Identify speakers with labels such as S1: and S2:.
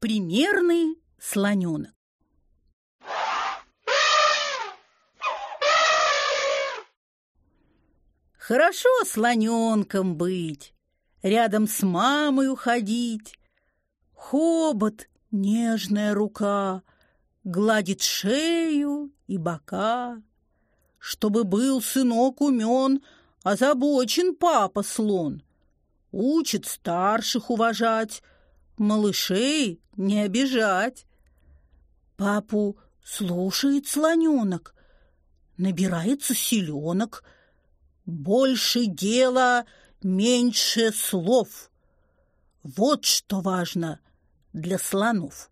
S1: Примерный слоненок. Хорошо слоненком быть, рядом с мамой уходить. Хобот, нежная рука, гладит шею и бока. Чтобы был сынок умен, озабочен папа слон. Учит старших уважать, малышей не обижать. Папу слушает слоненок, набирается селенок. Больше дела, меньше слов. Вот что важно для слонов.